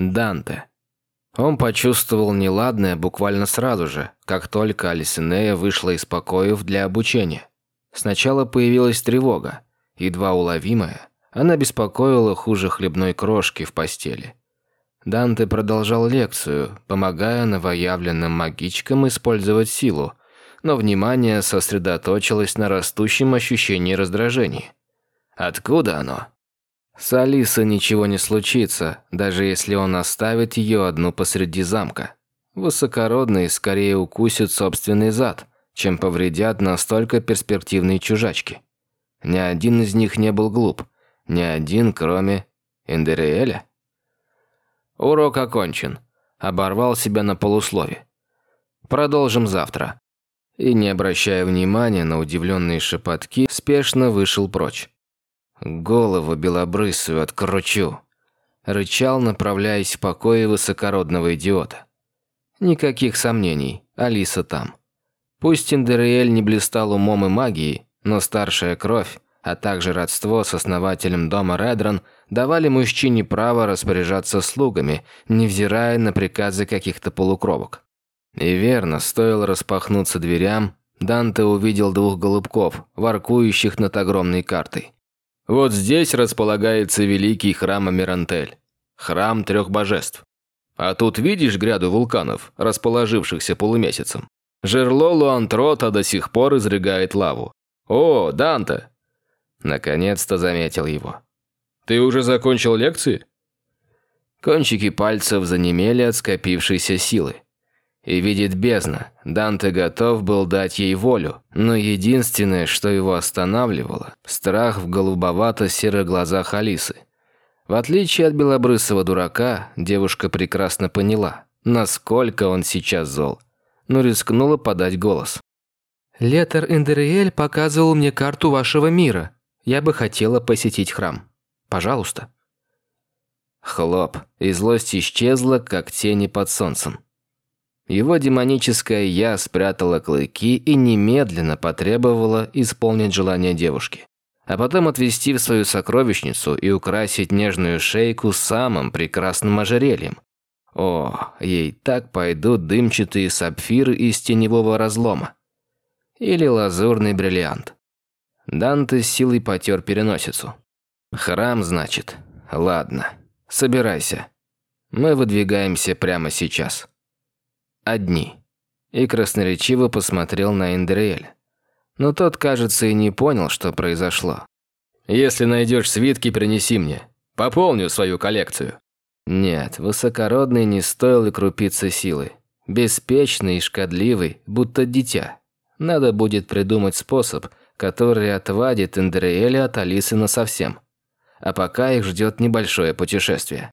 Данте. Он почувствовал неладное буквально сразу же, как только Алисинея вышла из покоев для обучения. Сначала появилась тревога, едва уловимая, она беспокоила хуже хлебной крошки в постели. Данте продолжал лекцию, помогая новоявленным магичкам использовать силу, но внимание сосредоточилось на растущем ощущении раздражения. Откуда оно? С Алисой ничего не случится, даже если он оставит ее одну посреди замка. Высокородные скорее укусят собственный зад, чем повредят настолько перспективные чужачки. Ни один из них не был глуп, ни один, кроме Эндериэля. Урок окончен. Оборвал себя на полуслове. Продолжим завтра. И, не обращая внимания на удивленные шепотки, спешно вышел прочь. Голову белобрысую откручу. Рычал, направляясь в покое высокородного идиота. Никаких сомнений, Алиса там. Пусть Индериэль не блистал умом и магией, но старшая кровь а также родство с основателем дома Редрон давали мужчине право распоряжаться слугами, невзирая на приказы каких-то полукровок. И верно, стоило распахнуться дверям, Данте увидел двух голубков, воркующих над огромной картой. Вот здесь располагается великий храм Амирантель, храм трех божеств. А тут видишь гряду вулканов, расположившихся полумесяцем? Жерло Луантрота до сих пор изрыгает лаву. О, Данте, Наконец-то заметил его. «Ты уже закончил лекции?» Кончики пальцев занемели от скопившейся силы. И видит бездна, Данте готов был дать ей волю, но единственное, что его останавливало – страх в голубовато-серых глазах Алисы. В отличие от белобрысого дурака, девушка прекрасно поняла, насколько он сейчас зол, но рискнула подать голос. «Летер Эндериэль показывал мне карту вашего мира. Я бы хотела посетить храм. Пожалуйста». Хлоп, и злость исчезла, как тени под солнцем. Его демоническое «я» спрятало клыки и немедленно потребовало исполнить желание девушки. А потом отвести в свою сокровищницу и украсить нежную шейку самым прекрасным ожерельем. О, ей так пойдут дымчатые сапфиры из теневого разлома. Или лазурный бриллиант. Данте силой потер переносицу. «Храм, значит? Ладно. Собирайся. Мы выдвигаемся прямо сейчас. Одни». И красноречиво посмотрел на Эндриэль. Но тот, кажется, и не понял, что произошло. «Если найдешь свитки, принеси мне. Пополню свою коллекцию». Нет, высокородный не стоил и крупицы силы. Беспечный и шкодливый, будто дитя. Надо будет придумать способ, который отвадит Эндриэля от Алисы насовсем. А пока их ждет небольшое путешествие.